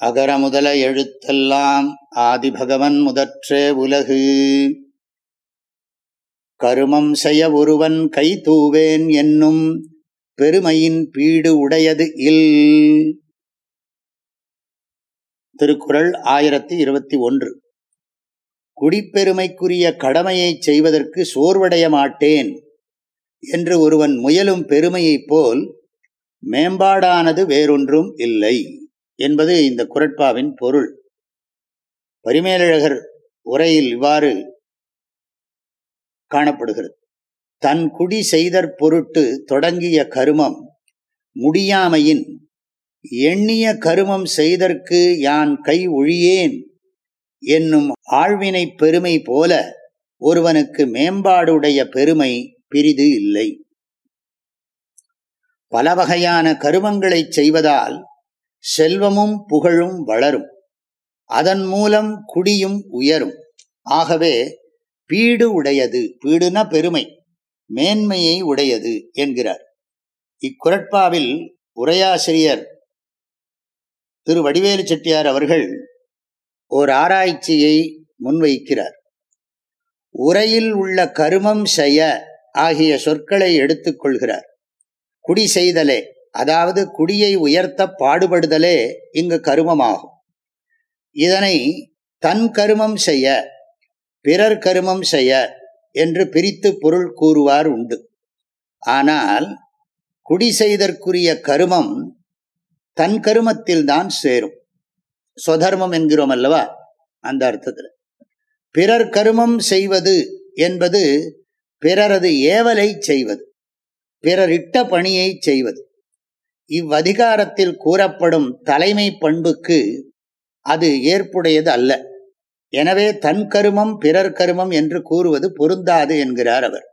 அகர முதல எழுத்தெல்லாம் ஆதிபகவன் முதற்றே உலகு. கருமம் செய்ய ஒருவன் கை தூவேன் என்னும் பெருமையின் பீடு உடையது இல். திருக்குறள் ஆயிரத்தி இருபத்தி ஒன்று. குடிப்பெருமைக்குரிய கடமையைச் செய்வதற்கு சோர்வடைய மாட்டேன் என்று ஒருவன் முயலும் பெருமையைப் போல் மேம்பாடானது வேறொன்றும் இல்லை. என்பது இந்த குரட்பாவின் பொருள். பரிமேலழகர் உரையில் இவ்வாறு காணப்படுகிறது. தன் குடி செய்தற் பொருட்டு தொடங்கிய கருமம் முடியாமையின் எண்ணிய கருமம் செய்தற்கு யான் கை ஒழியேன் என்னும் ஆழ்வினை பெருமை போல ஒருவனுக்கு மேம்பாடுடைய பெருமை பிரிது இல்லை. பல வகையான கருமங்களைச் செய்வதால் செல்வமும் புகழும் வளரும். அதன் மூலம் குடியும் உயரும். ஆகவே பீடு உடையது பீடுன பெருமை மேன்மையை உடையது என்கிறார். இக்குரட்பாவில் உரையாசிரியர் திரு வடிவேலு செட்டியார் அவர்கள் ஓர் ஆராய்ச்சியை முன்வைக்கிறார். உரையில் உள்ள கருமம் செய்ய ஆகிய சொற்களை எடுத்துக்கொள்கிறார் குடி செய்தலே அதாவது குடியை உயர்த்த பாடுபடுதலே இங்கு கருமமாகும். இதனை தன் கருமம் செய்ய பிறர் கருமம் செய்ய என்று பிரித்து பொருள் கூறுவார் உண்டு. ஆனால் குடி செய்தற்குரிய கருமம் தன் கருமத்தில் தான் சேரும். சொதர்மம் என்கிறோம் அல்லவா? அந்த அர்த்தத்தில். பிறர் கருமம் செய்வது என்பது பிறரது ஏவலை செய்வது பிறரிட்ட பணியை செய்வது இவ்வதிகாரத்தில் கூறப்படும் தலைமை பண்புக்கு அது ஏற்புடையது அல்ல. எனவே தன் கருமம் பிறர் கருமம் என்று கூறுவது பொருந்தாது என்கிறார் அவர்.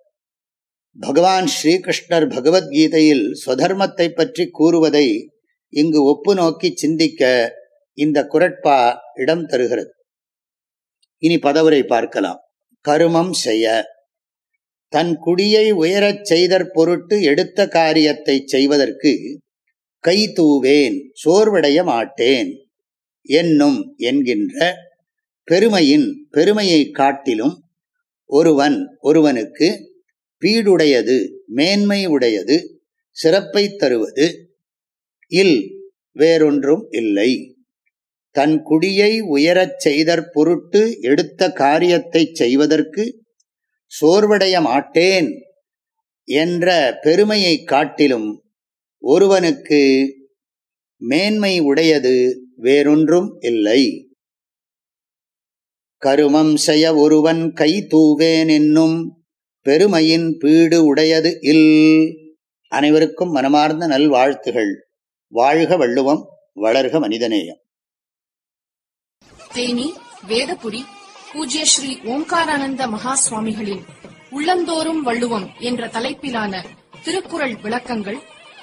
பகவான் ஸ்ரீகிருஷ்ணர் பகவத்கீதையில் சுதர்மத்தை பற்றி கூறுவதை இங்கு ஒப்பு நோக்கி சிந்திக்க இந்த குரட்பா இடம் தருகிறது. இனி பதவுரை பார்க்கலாம். கருமம் செய்ய. தன் குடியை உயரச் செய்தற் பொருட்டு எடுத்த காரியத்தை செய்வதற்கு கை தூவேன் சோர்வடைய மாட்டேன் என்னும் என்கின்ற பெருமையின் பெருமையை காட்டிலும் ஒருவன் ஒருவனுக்கு பீடுடையது மேன்மை உடையது சிறப்பை தருவது இல் வேறொன்றும் இல்லை. தன் குடியை உயரச் செய்தற் பொருட்டு எடுத்த காரியத்தை செய்வதற்கு சோர்வடைய மாட்டேன் என்ற பெருமையை காட்டிலும் ஒருவனுக்கு மேன்மை உடையது வேறொன்றும் இல்லை. கருமம் செய்ய ஒருவன் கை தூவேன் என்னும் பெருமையின் பீடு உடையது இல். அனைவருக்கும் மனமார்ந்த நல்வாழ்த்துகள். வாழ்க வள்ளுவம் வளர்க மனிதநேயம். தேனி வேதபுடி பூஜ்ய ஸ்ரீ ஓம்காரானந்த மகா சுவாமிகளின் உள்ளந்தோறும் வள்ளுவம் என்ற தலைப்பிலான திருக்குறள் விளக்கங்கள்